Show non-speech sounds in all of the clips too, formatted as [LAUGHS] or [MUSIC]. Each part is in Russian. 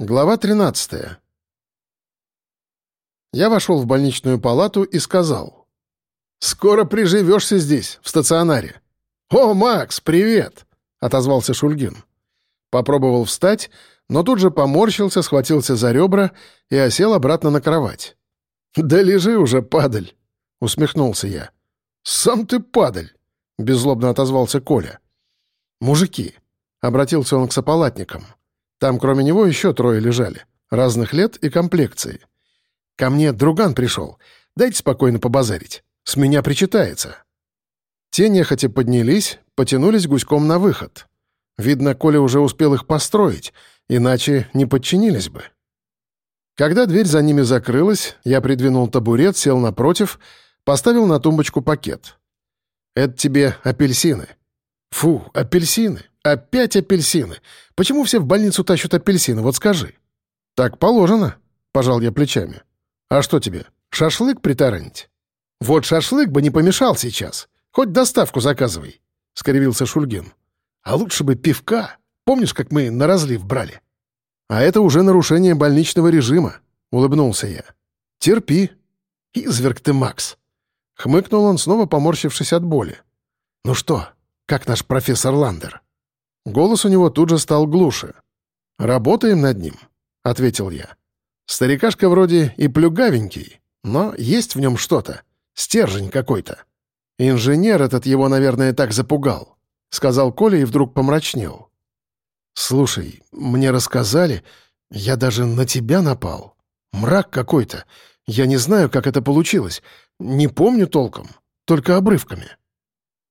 Глава 13. Я вошел в больничную палату и сказал. «Скоро приживешься здесь, в стационаре». «О, Макс, привет!» — отозвался Шульгин. Попробовал встать, но тут же поморщился, схватился за ребра и осел обратно на кровать. «Да лежи уже, падаль!» — усмехнулся я. «Сам ты падаль!» — беззлобно отозвался Коля. «Мужики!» — обратился он к сополатникам. Там кроме него еще трое лежали, разных лет и комплекции. Ко мне друган пришел. Дайте спокойно побазарить. С меня причитается. Те нехотя поднялись, потянулись гуськом на выход. Видно, Коля уже успел их построить, иначе не подчинились бы. Когда дверь за ними закрылась, я придвинул табурет, сел напротив, поставил на тумбочку пакет. «Это тебе апельсины». «Фу, апельсины! Опять апельсины! Почему все в больницу тащат апельсины, вот скажи?» «Так положено», — пожал я плечами. «А что тебе, шашлык притаранить?» «Вот шашлык бы не помешал сейчас. Хоть доставку заказывай», — скривился Шульгин. «А лучше бы пивка. Помнишь, как мы на разлив брали?» «А это уже нарушение больничного режима», — улыбнулся я. «Терпи». «Изверг ты, Макс!» Хмыкнул он, снова поморщившись от боли. «Ну что, как наш профессор Ландер?» Голос у него тут же стал глуше. «Работаем над ним», — ответил я. «Старикашка вроде и плюгавенький, но есть в нем что-то, стержень какой-то. Инженер этот его, наверное, так запугал», — сказал Коля и вдруг помрачнел. «Слушай, мне рассказали, я даже на тебя напал. Мрак какой-то. Я не знаю, как это получилось. Не помню толком, только обрывками».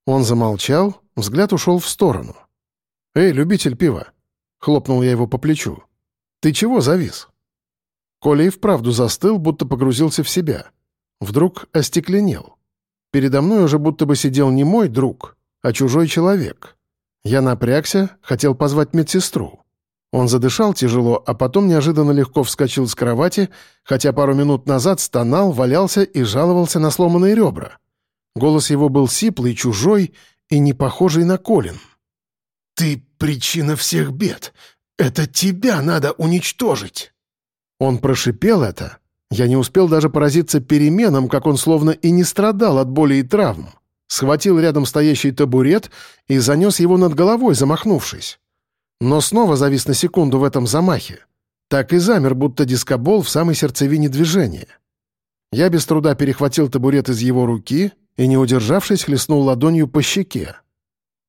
Он замолчал, взгляд ушел в сторону. «Эй, любитель пива!» — хлопнул я его по плечу. «Ты чего завис?» Коля и вправду застыл, будто погрузился в себя. Вдруг остекленел. Передо мной уже будто бы сидел не мой друг, а чужой человек. Я напрягся, хотел позвать медсестру. Он задышал тяжело, а потом неожиданно легко вскочил с кровати, хотя пару минут назад стонал, валялся и жаловался на сломанные ребра. Голос его был сиплый, чужой и не похожий на Колин. «Ты причина всех бед. Это тебя надо уничтожить!» Он прошипел это. Я не успел даже поразиться переменам, как он словно и не страдал от боли и травм. Схватил рядом стоящий табурет и занес его над головой, замахнувшись. Но снова завис на секунду в этом замахе. Так и замер, будто дискобол в самой сердцевине движения. Я без труда перехватил табурет из его руки и, не удержавшись, хлестнул ладонью по щеке.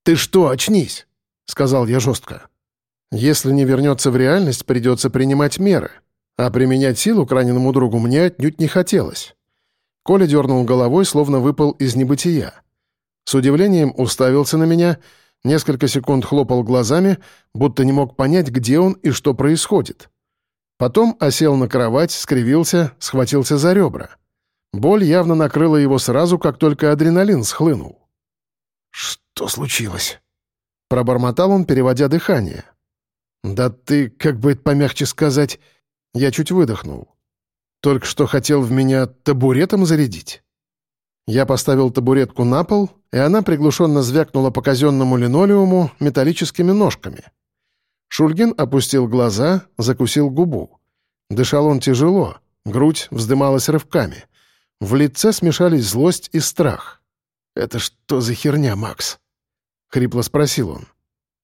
«Ты что, очнись!» — сказал я жестко. «Если не вернется в реальность, придется принимать меры, а применять силу к раненому другу мне отнюдь не хотелось». Коля дернул головой, словно выпал из небытия. С удивлением уставился на меня, несколько секунд хлопал глазами, будто не мог понять, где он и что происходит. Потом осел на кровать, скривился, схватился за ребра. Боль явно накрыла его сразу, как только адреналин схлынул. «Что случилось?» Пробормотал он, переводя дыхание. «Да ты, как бы это помягче сказать...» Я чуть выдохнул. «Только что хотел в меня табуретом зарядить?» Я поставил табуретку на пол, и она приглушенно звякнула по казенному линолеуму металлическими ножками. Шульгин опустил глаза, закусил губу. Дышал он тяжело, грудь вздымалась рывками. В лице смешались злость и страх. «Это что за херня, Макс?» Хрипло спросил он.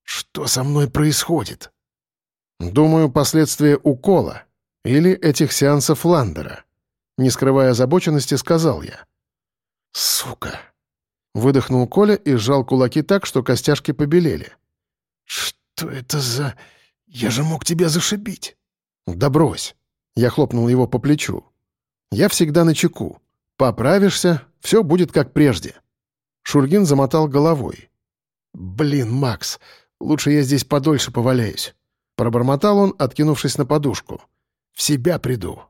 «Что со мной происходит?» «Думаю, последствия укола или этих сеансов Ландера», не скрывая озабоченности, сказал я. «Сука!» Выдохнул Коля и сжал кулаки так, что костяшки побелели. «Что это за... Я же мог тебя зашибить!» «Да брось!» Я хлопнул его по плечу. «Я всегда на чеку. Поправишься, все будет как прежде». Шульгин замотал головой. «Блин, Макс, лучше я здесь подольше поваляюсь». Пробормотал он, откинувшись на подушку. «В себя приду».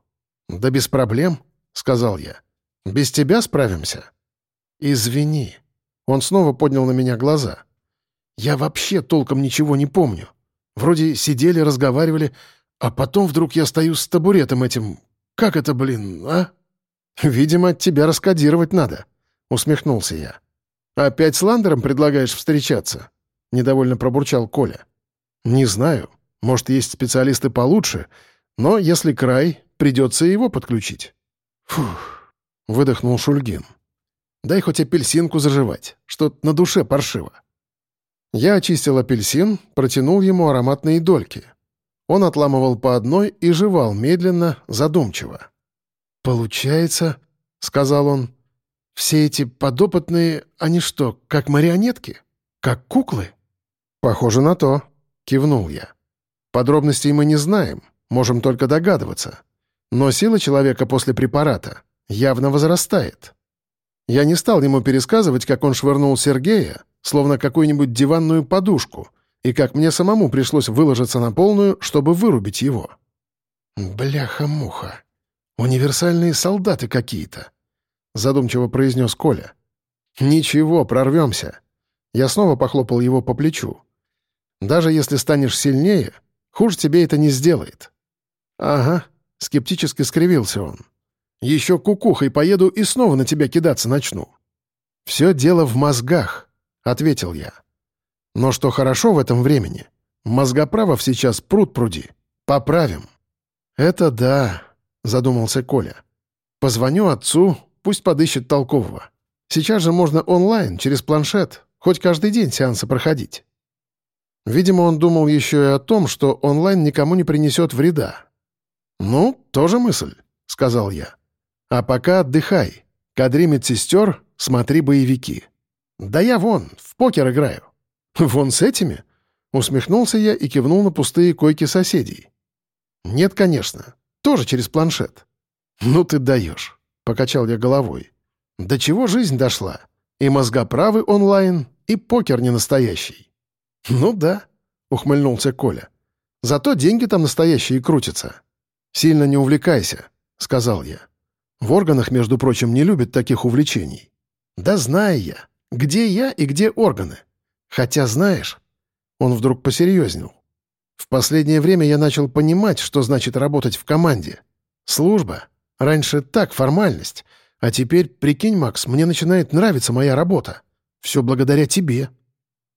«Да без проблем», — сказал я. «Без тебя справимся». «Извини». Он снова поднял на меня глаза. «Я вообще толком ничего не помню. Вроде сидели, разговаривали, а потом вдруг я стою с табуретом этим. Как это, блин, а?» «Видимо, от тебя раскодировать надо», — усмехнулся я. «Опять с Ландером предлагаешь встречаться?» — недовольно пробурчал Коля. «Не знаю. Может, есть специалисты получше, но если край, придется его подключить. Фух, выдохнул Шульгин. Дай хоть апельсинку заживать, что на душе паршиво. Я очистил апельсин, протянул ему ароматные дольки. Он отламывал по одной и жевал медленно, задумчиво. «Получается, — сказал он, — все эти подопытные, они что, как марионетки? Как куклы?» «Похоже на то», — кивнул я. «Подробностей мы не знаем, можем только догадываться. Но сила человека после препарата явно возрастает». Я не стал ему пересказывать, как он швырнул Сергея, словно какую-нибудь диванную подушку, и как мне самому пришлось выложиться на полную, чтобы вырубить его. «Бляха-муха! Универсальные солдаты какие-то!» — задумчиво произнес Коля. «Ничего, прорвемся!» Я снова похлопал его по плечу. «Даже если станешь сильнее, хуже тебе это не сделает». «Ага», — скептически скривился он. Еще кукухой поеду и снова на тебя кидаться начну». «Все дело в мозгах», — ответил я. «Но что хорошо в этом времени, мозгоправов сейчас пруд пруди. Поправим». «Это да», — задумался Коля. «Позвоню отцу, пусть подыщет толкового. Сейчас же можно онлайн, через планшет, хоть каждый день сеансы проходить». Видимо, он думал еще и о том, что онлайн никому не принесет вреда. «Ну, тоже мысль», — сказал я. А пока отдыхай. Кадри медсестер, смотри боевики. Да я вон, в покер играю. Вон с этими? Усмехнулся я и кивнул на пустые койки соседей. Нет, конечно. Тоже через планшет. Ну ты даешь. Покачал я головой. До чего жизнь дошла? И мозгоправы онлайн, и покер не настоящий. Ну да, ухмыльнулся Коля. Зато деньги там настоящие крутятся. Сильно не увлекайся, сказал я. В органах, между прочим, не любят таких увлечений. Да знаю я, где я и где органы. Хотя, знаешь, он вдруг посерьезнел. В последнее время я начал понимать, что значит работать в команде. Служба. Раньше так, формальность. А теперь, прикинь, Макс, мне начинает нравиться моя работа. Все благодаря тебе.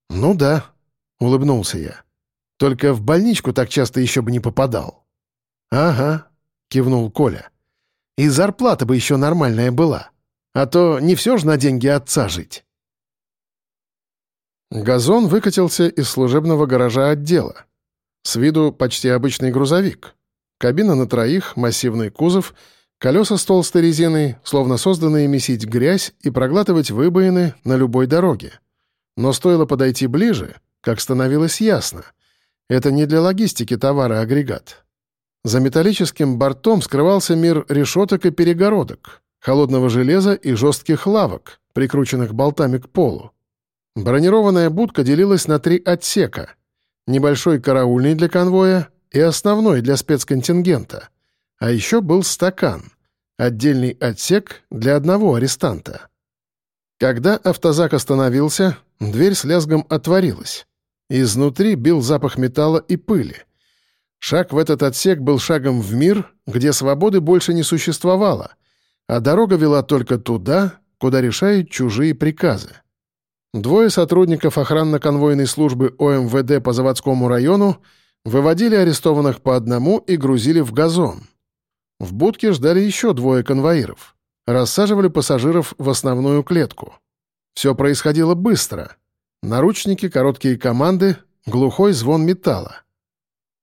Ну да, улыбнулся я. Только в больничку так часто еще бы не попадал. Ага, кивнул Коля. И зарплата бы еще нормальная была. А то не все же на деньги отца жить. Газон выкатился из служебного гаража отдела. С виду почти обычный грузовик. Кабина на троих, массивный кузов, колеса с толстой резиной, словно созданные месить грязь и проглатывать выбоины на любой дороге. Но стоило подойти ближе, как становилось ясно. Это не для логистики товара агрегат. За металлическим бортом скрывался мир решеток и перегородок, холодного железа и жестких лавок, прикрученных болтами к полу. Бронированная будка делилась на три отсека. Небольшой караульный для конвоя и основной для спецконтингента. А еще был стакан. Отдельный отсек для одного арестанта. Когда автозак остановился, дверь с лязгом отворилась. Изнутри бил запах металла и пыли — Шаг в этот отсек был шагом в мир, где свободы больше не существовало, а дорога вела только туда, куда решают чужие приказы. Двое сотрудников охранно-конвойной службы ОМВД по заводскому району выводили арестованных по одному и грузили в газон. В будке ждали еще двое конвоиров. Рассаживали пассажиров в основную клетку. Все происходило быстро. Наручники, короткие команды, глухой звон металла.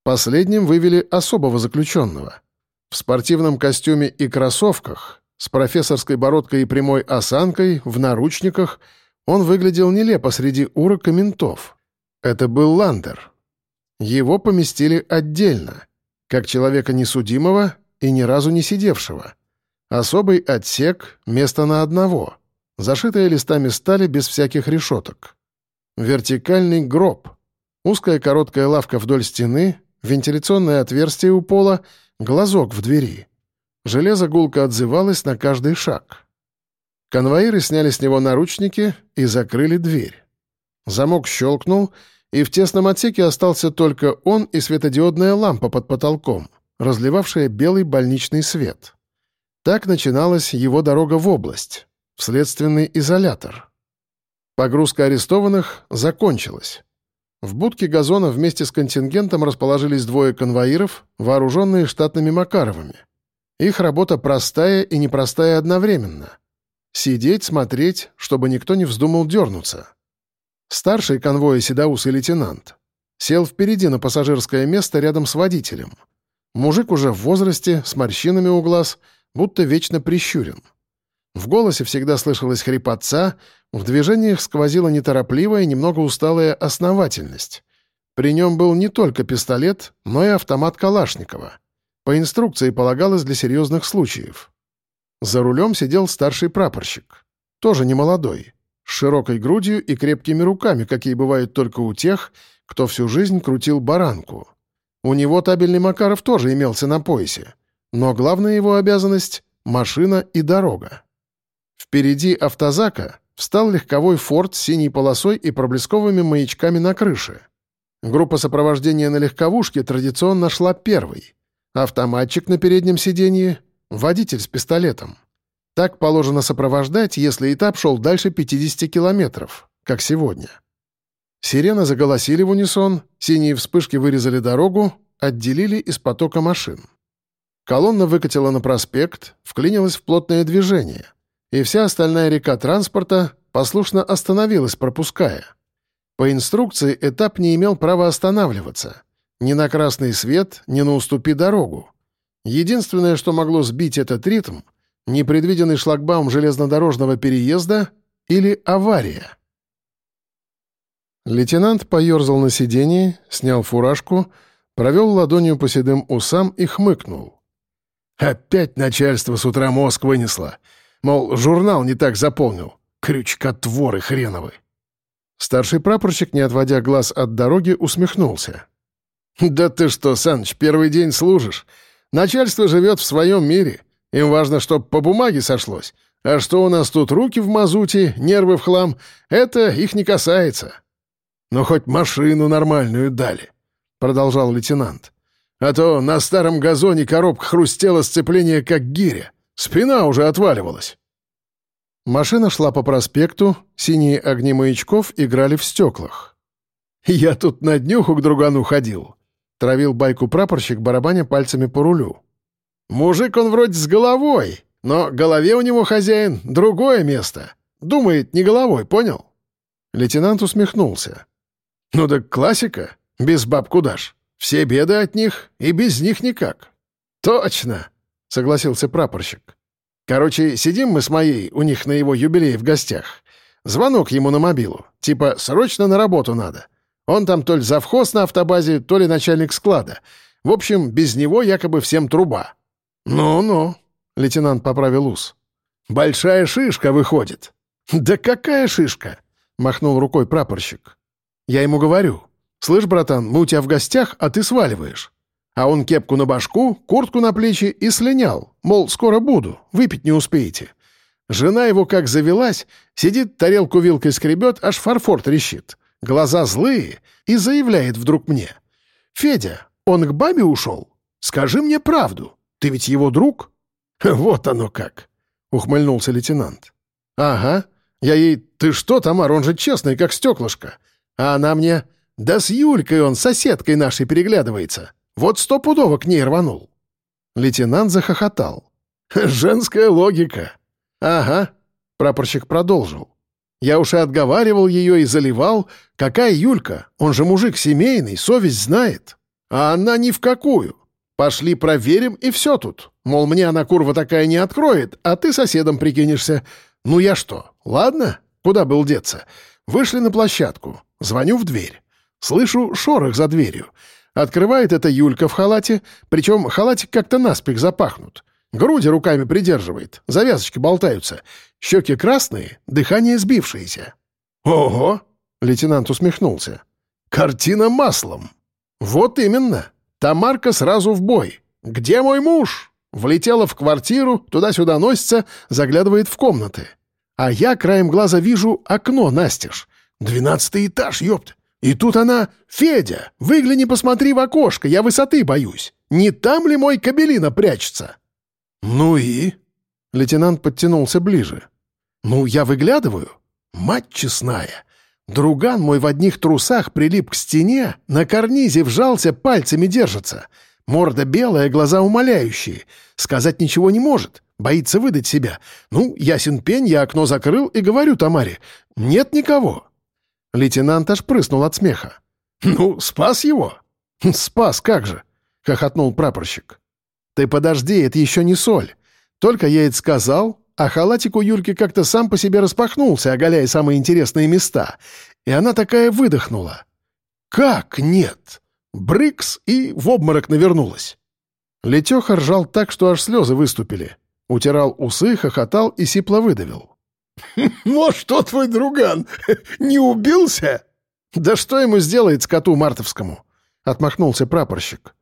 Последним вывели особого заключенного. В спортивном костюме и кроссовках, с профессорской бородкой и прямой осанкой, в наручниках, он выглядел нелепо среди урок и ментов. Это был Ландер. Его поместили отдельно, как человека несудимого и ни разу не сидевшего. Особый отсек, место на одного, зашитая листами стали без всяких решеток. Вертикальный гроб, узкая короткая лавка вдоль стены — вентиляционное отверстие у пола, глазок в двери. Железо гулко отзывалось на каждый шаг. Конвоиры сняли с него наручники и закрыли дверь. Замок щелкнул, и в тесном отсеке остался только он и светодиодная лампа под потолком, разливавшая белый больничный свет. Так начиналась его дорога в область, в следственный изолятор. Погрузка арестованных закончилась. В будке газона вместе с контингентом расположились двое конвоиров, вооруженные штатными Макаровыми. Их работа простая и непростая одновременно. Сидеть, смотреть, чтобы никто не вздумал дернуться. Старший конвоя седоусый лейтенант сел впереди на пассажирское место рядом с водителем. Мужик уже в возрасте, с морщинами у глаз, будто вечно прищурен. В голосе всегда слышалась хрипотца, в движениях сквозила неторопливая, немного усталая основательность. При нем был не только пистолет, но и автомат Калашникова. По инструкции полагалось для серьезных случаев. За рулем сидел старший прапорщик. Тоже немолодой. С широкой грудью и крепкими руками, какие бывают только у тех, кто всю жизнь крутил баранку. У него табельный Макаров тоже имелся на поясе. Но главная его обязанность — машина и дорога. Впереди автозака встал легковой форт с синей полосой и проблесковыми маячками на крыше. Группа сопровождения на легковушке традиционно шла первой. Автоматчик на переднем сиденье, водитель с пистолетом. Так положено сопровождать, если этап шел дальше 50 километров, как сегодня. Сирены заголосили в унисон, синие вспышки вырезали дорогу, отделили из потока машин. Колонна выкатила на проспект, вклинилась в плотное движение, и вся остальная река транспорта послушно остановилась, пропуская. По инструкции этап не имел права останавливаться. Ни на красный свет, ни на уступи дорогу. Единственное, что могло сбить этот ритм — непредвиденный шлагбаум железнодорожного переезда или авария. Лейтенант поерзал на сиденье, снял фуражку, провел ладонью по седым усам и хмыкнул. «Опять начальство с утра мозг вынесло. Мол, журнал не так заполнил. Крючкотворы хреновы». Старший прапорщик, не отводя глаз от дороги, усмехнулся. «Да ты что, Саныч, первый день служишь. Начальство живет в своем мире. Им важно, чтобы по бумаге сошлось. А что у нас тут руки в мазуте, нервы в хлам, это их не касается. Но хоть машину нормальную дали, — продолжал лейтенант. А то на старом газоне коробка хрустела сцепление, как гиря. Спина уже отваливалась. Машина шла по проспекту, синие огни маячков играли в стеклах. «Я тут на днюху к другану ходил», — травил байку прапорщик, барабаня пальцами по рулю. Мужик он вроде с головой, но голове у него хозяин другое место. Думает не головой, понял?» Лейтенант усмехнулся. «Ну так классика. Без баб куда ж. Все беды от них, и без них никак». «Точно!» — согласился прапорщик. «Короче, сидим мы с моей у них на его юбилее в гостях. Звонок ему на мобилу. Типа, срочно на работу надо. Он там то ли завхоз на автобазе, то ли начальник склада. В общем, без него якобы всем труба. «Ну-ну», — лейтенант поправил ус. «Большая шишка выходит». «Да какая шишка?» — махнул рукой прапорщик. «Я ему говорю. Слышь, братан, мы у тебя в гостях, а ты сваливаешь». А он кепку на башку, куртку на плечи и слинял. Мол, скоро буду, выпить не успеете. Жена его как завелась, сидит, тарелку вилкой скребет, аж фарфор трещит. Глаза злые и заявляет вдруг мне. «Федя, он к бабе ушел? Скажи мне правду. Ты ведь его друг?» [LAUGHS] «Вот оно как!» — ухмыльнулся лейтенант. «Ага. Я ей, ты что, Тамар, он же честный, как стеклышко. А она мне, да с Юлькой он, соседкой нашей, переглядывается. Вот стопудово к ней рванул». Лейтенант захохотал. «Женская логика». «Ага», — прапорщик продолжил. «Я уж и отговаривал ее и заливал. Какая Юлька? Он же мужик семейный, совесть знает. А она ни в какую. Пошли проверим, и все тут. Мол, мне она курва такая не откроет, а ты соседом прикинешься. Ну я что, ладно? Куда был деться? Вышли на площадку. Звоню в дверь. Слышу шорох за дверью. Открывает это Юлька в халате, причем халатик как-то наспех запахнут. Груди руками придерживает, завязочки болтаются. Щеки красные, дыхание сбившееся. «Ого!» — лейтенант усмехнулся. «Картина маслом!» «Вот именно!» Тамарка сразу в бой. «Где мой муж?» Влетела в квартиру, туда-сюда носится, заглядывает в комнаты. А я краем глаза вижу окно настежь. Двенадцатый этаж, ёпт. И тут она... «Федя, выгляни, посмотри в окошко, я высоты боюсь. Не там ли мой кабелина прячется?» «Ну и?» Лейтенант подтянулся ближе. «Ну, я выглядываю. Мать честная. Друган мой в одних трусах прилип к стене, на карнизе вжался, пальцами держится. Морда белая, глаза умоляющие. Сказать ничего не может, боится выдать себя. Ну, ясен пень, я окно закрыл и говорю Тамаре, нет никого. Лейтенант аж прыснул от смеха. «Ну, спас его?» «Спас, как же!» — хохотнул прапорщик. «Ты подожди, это еще не соль. Только я это сказал, а халатик у Юльки как-то сам по себе распахнулся, оголяя самые интересные места. И она такая выдохнула. «Как нет?» Брыкс и в обморок навернулась. Летеха ржал так, что аж слезы выступили. Утирал усы, хохотал и сипло выдавил. [LAUGHS] «Ну, что твой друган, не убился?» «Да что ему сделает скоту мартовскому?» — отмахнулся прапорщик.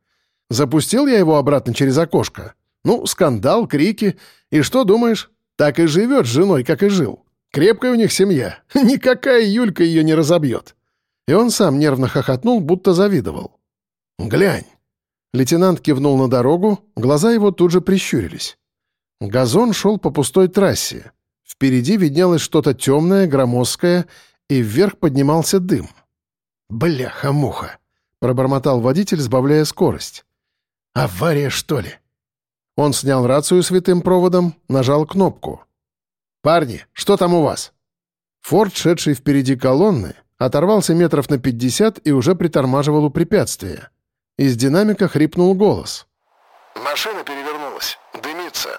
Запустил я его обратно через окошко. Ну, скандал, крики. И что думаешь? Так и живет с женой, как и жил. Крепкая у них семья. [LAUGHS] Никакая Юлька ее не разобьет. И он сам нервно хохотнул, будто завидовал. «Глянь!» Лейтенант кивнул на дорогу, глаза его тут же прищурились. Газон шел по пустой трассе. Впереди виднелось что-то темное, громоздкое, и вверх поднимался дым. «Бляха-муха!» — пробормотал водитель, сбавляя скорость. «Авария, что ли?» Он снял рацию святым проводом, нажал кнопку. «Парни, что там у вас?» Форд, шедший впереди колонны, оторвался метров на пятьдесят и уже притормаживал у препятствия. Из динамика хрипнул голос. «Машина перевернулась. Дымится».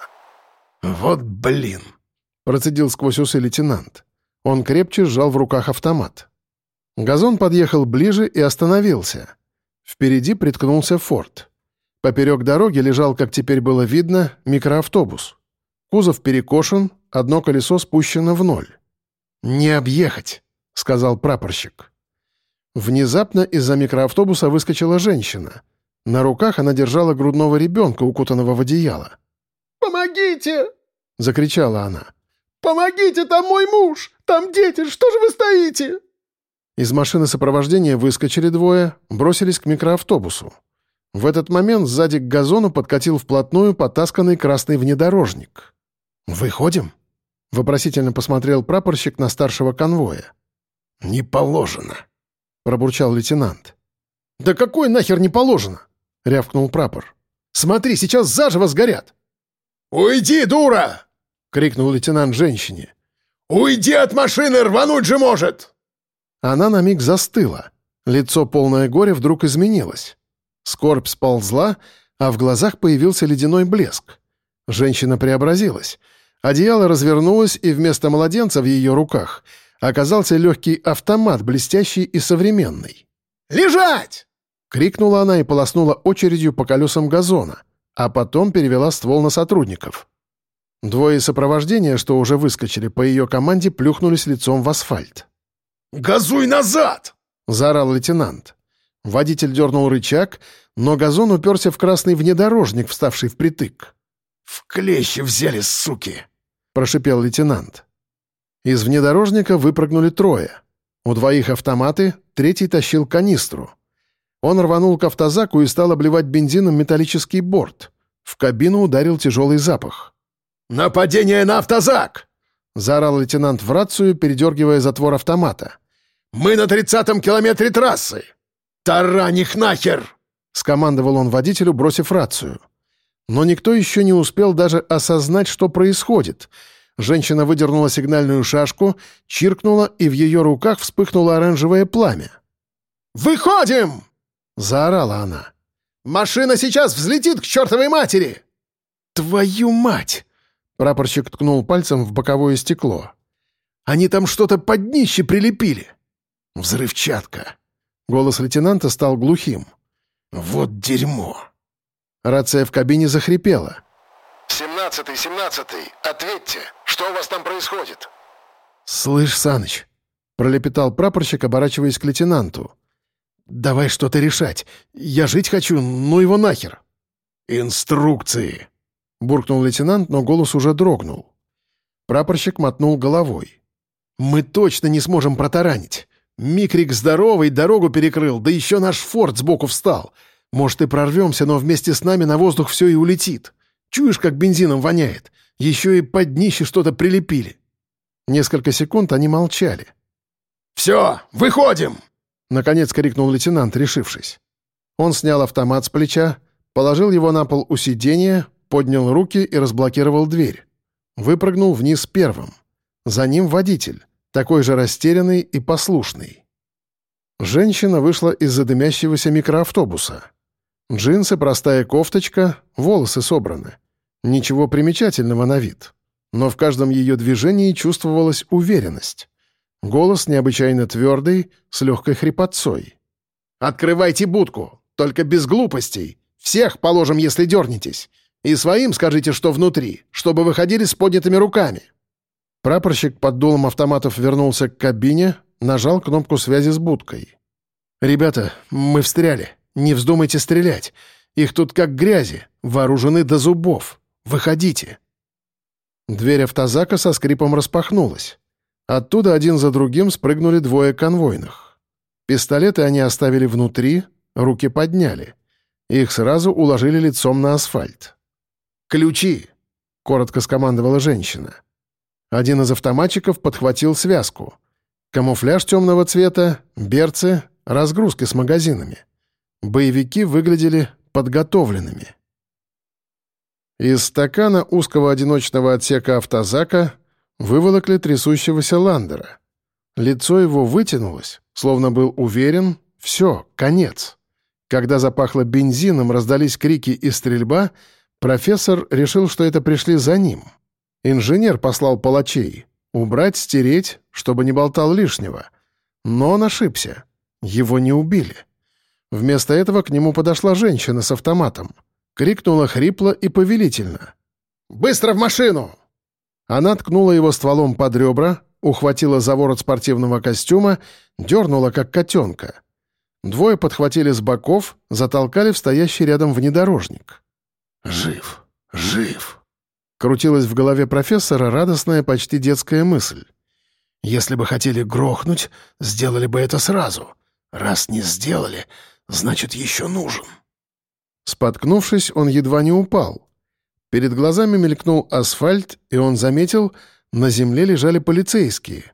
«Вот блин!» — процедил сквозь усы лейтенант. Он крепче сжал в руках автомат. Газон подъехал ближе и остановился. Впереди приткнулся форт. Поперек дороги лежал, как теперь было видно, микроавтобус. Кузов перекошен, одно колесо спущено в ноль. «Не объехать», — сказал прапорщик. Внезапно из-за микроавтобуса выскочила женщина. На руках она держала грудного ребенка, укутанного в одеяло. «Помогите!» — закричала она. «Помогите, там мой муж! Там дети! Что же вы стоите?» Из машины сопровождения выскочили двое, бросились к микроавтобусу. В этот момент сзади к газону подкатил вплотную потасканный красный внедорожник. «Выходим?» — вопросительно посмотрел прапорщик на старшего конвоя. «Не положено», — пробурчал лейтенант. «Да какой нахер не положено?» — рявкнул прапор. «Смотри, сейчас заживо сгорят!» «Уйди, дура!» — крикнул лейтенант женщине. «Уйди от машины, рвануть же может!» Она на миг застыла. Лицо полное горя вдруг изменилось. Скорбь сползла, а в глазах появился ледяной блеск. Женщина преобразилась. Одеяло развернулось, и вместо младенца в ее руках оказался легкий автомат, блестящий и современный. «Лежать!» — крикнула она и полоснула очередью по колесам газона, а потом перевела ствол на сотрудников. Двое сопровождения, что уже выскочили по ее команде, плюхнулись лицом в асфальт. «Газуй назад!» — заорал лейтенант. Водитель дернул рычаг, но газон уперся в красный внедорожник, вставший впритык. «В клещи взяли, суки!» — прошипел лейтенант. Из внедорожника выпрыгнули трое. У двоих автоматы, третий тащил канистру. Он рванул к автозаку и стал обливать бензином металлический борт. В кабину ударил тяжелый запах. «Нападение на автозак!» — заорал лейтенант в рацию, передергивая затвор автомата. «Мы на тридцатом километре трассы! «Тарань их нахер!» — скомандовал он водителю, бросив рацию. Но никто еще не успел даже осознать, что происходит. Женщина выдернула сигнальную шашку, чиркнула, и в ее руках вспыхнуло оранжевое пламя. «Выходим!» — заорала она. «Машина сейчас взлетит к чертовой матери!» «Твою мать!» — прапорщик ткнул пальцем в боковое стекло. «Они там что-то под днище прилепили!» «Взрывчатка!» Голос лейтенанта стал глухим. «Вот дерьмо!» Рация в кабине захрипела. «Семнадцатый, семнадцатый, ответьте! Что у вас там происходит?» «Слышь, Саныч!» — пролепетал прапорщик, оборачиваясь к лейтенанту. «Давай что-то решать. Я жить хочу, ну его нахер!» «Инструкции!» — буркнул лейтенант, но голос уже дрогнул. Прапорщик мотнул головой. «Мы точно не сможем протаранить. Микрик здоровый, дорогу перекрыл, да еще наш форт сбоку встал. Может, и прорвемся, но вместе с нами на воздух все и улетит. Чуешь, как бензином воняет? Еще и под днище что-то прилепили». Несколько секунд они молчали. «Все, выходим!» — наконец крикнул лейтенант, решившись. Он снял автомат с плеча, положил его на пол у сиденья, поднял руки и разблокировал дверь. Выпрыгнул вниз первым. За ним водитель, такой же растерянный и послушный. Женщина вышла из-за дымящегося микроавтобуса. Джинсы, простая кофточка, волосы собраны. Ничего примечательного на вид. Но в каждом ее движении чувствовалась уверенность. Голос необычайно твердый, с легкой хрипотцой. «Открывайте будку! Только без глупостей! Всех положим, если дернетесь! И своим скажите, что внутри, чтобы выходили с поднятыми руками!» Прапорщик под дулом автоматов вернулся к кабине, нажал кнопку связи с будкой. «Ребята, мы встряли. Не вздумайте стрелять. Их тут как грязи, вооружены до зубов. Выходите!» Дверь автозака со скрипом распахнулась. Оттуда один за другим спрыгнули двое конвойных. Пистолеты они оставили внутри, руки подняли. Их сразу уложили лицом на асфальт. «Ключи!» — коротко скомандовала женщина. Один из автоматчиков подхватил связку. Камуфляж темного цвета, берцы, разгрузки с магазинами. Боевики выглядели подготовленными. Из стакана узкого одиночного отсека автозака выволокли трясущегося Ландера. Лицо его вытянулось, словно был уверен, все, конец. Когда запахло бензином, раздались крики и стрельба, профессор решил, что это пришли за ним. Инженер послал палачей. Убрать, стереть, чтобы не болтал лишнего. Но он ошибся. Его не убили. Вместо этого к нему подошла женщина с автоматом. Крикнула хрипло и повелительно. «Быстро в машину!» Она ткнула его стволом под ребра, ухватила за ворот спортивного костюма, дернула, как котенка. Двое подхватили с боков, затолкали в стоящий рядом внедорожник. «Жив! Жив!» Крутилась в голове профессора радостная, почти детская мысль. «Если бы хотели грохнуть, сделали бы это сразу. Раз не сделали, значит, еще нужен». Споткнувшись, он едва не упал. Перед глазами мелькнул асфальт, и он заметил, на земле лежали полицейские.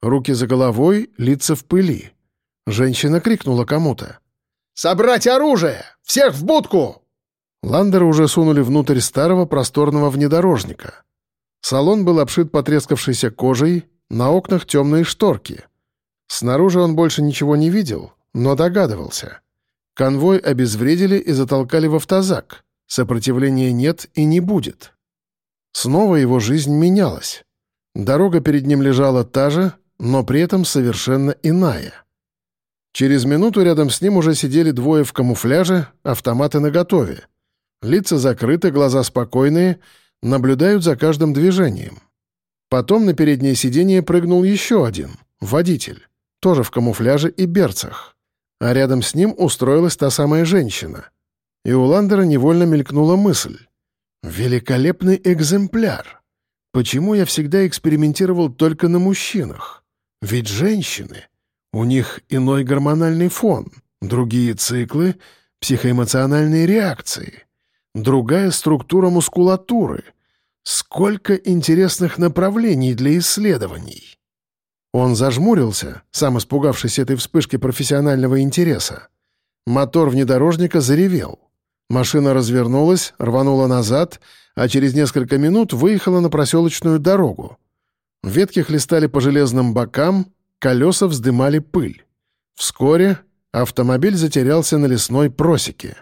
Руки за головой, лица в пыли. Женщина крикнула кому-то. «Собрать оружие! Всех в будку!» Ландера уже сунули внутрь старого просторного внедорожника. Салон был обшит потрескавшейся кожей, на окнах темные шторки. Снаружи он больше ничего не видел, но догадывался. Конвой обезвредили и затолкали в автозак. Сопротивления нет и не будет. Снова его жизнь менялась. Дорога перед ним лежала та же, но при этом совершенно иная. Через минуту рядом с ним уже сидели двое в камуфляже, автоматы наготове. Лица закрыты, глаза спокойные, наблюдают за каждым движением. Потом на переднее сиденье прыгнул еще один, водитель, тоже в камуфляже и берцах. А рядом с ним устроилась та самая женщина. И у Ландера невольно мелькнула мысль. «Великолепный экземпляр! Почему я всегда экспериментировал только на мужчинах? Ведь женщины, у них иной гормональный фон, другие циклы, психоэмоциональные реакции, другая структура мускулатуры. Сколько интересных направлений для исследований!» Он зажмурился, сам испугавшись этой вспышки профессионального интереса. Мотор внедорожника заревел. Машина развернулась, рванула назад, а через несколько минут выехала на проселочную дорогу. Ветки хлестали по железным бокам, колеса вздымали пыль. Вскоре автомобиль затерялся на лесной просеке.